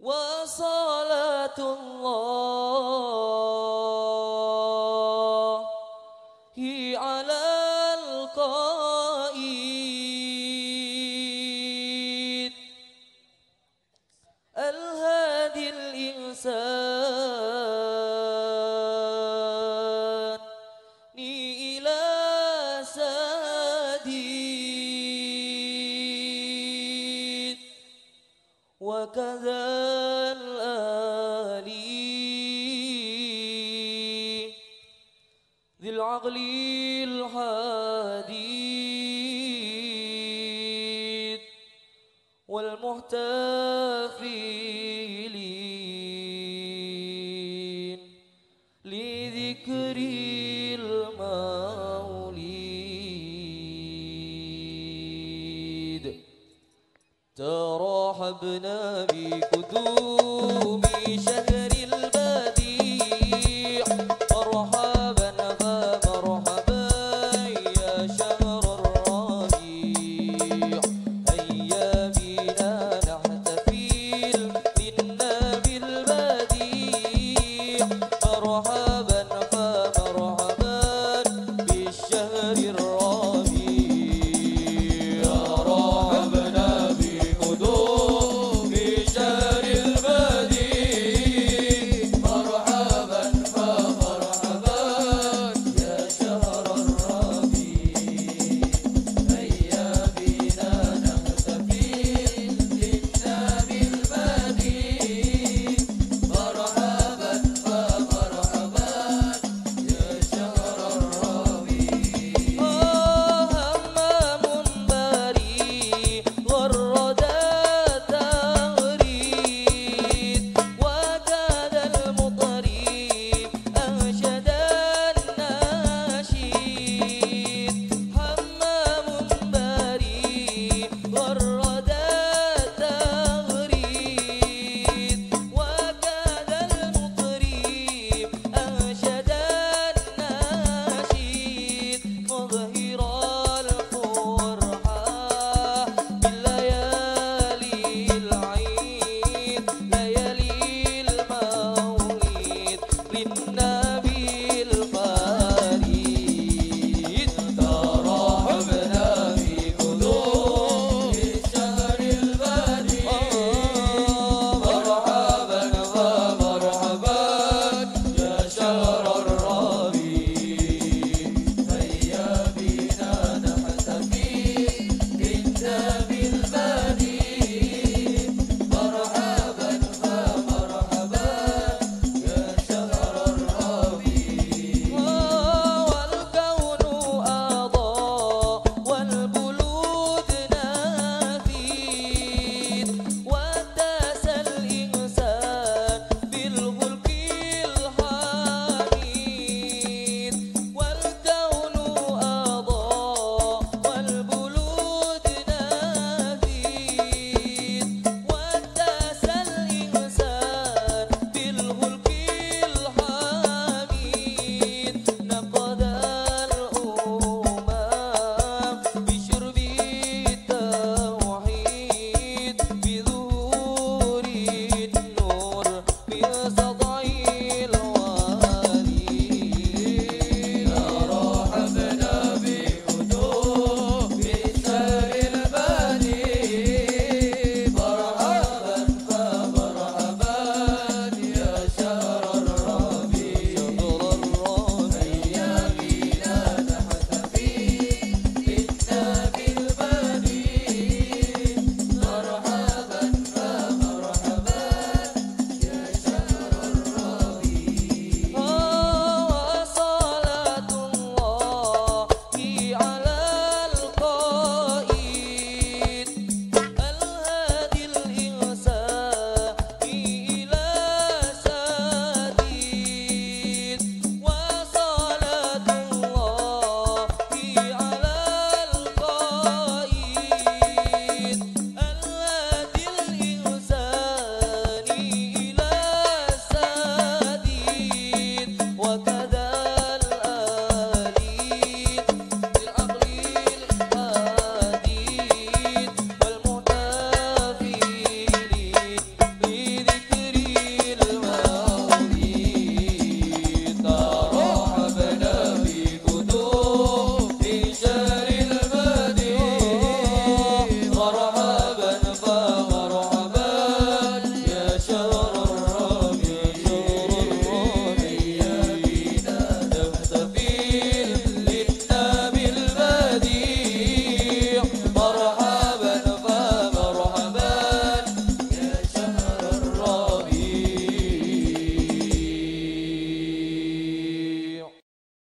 وصلاة الله على القائد الهادي الإنسان وكذا الآلي ذي العقل الحديد والمحتفلين ترحبنا بقدوم شهر البديع. مرحبا فمرحبا يا شهر الربيع. هيا بنا نحتفل بالنبي البديع مرحبا